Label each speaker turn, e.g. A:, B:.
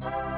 A: Bye.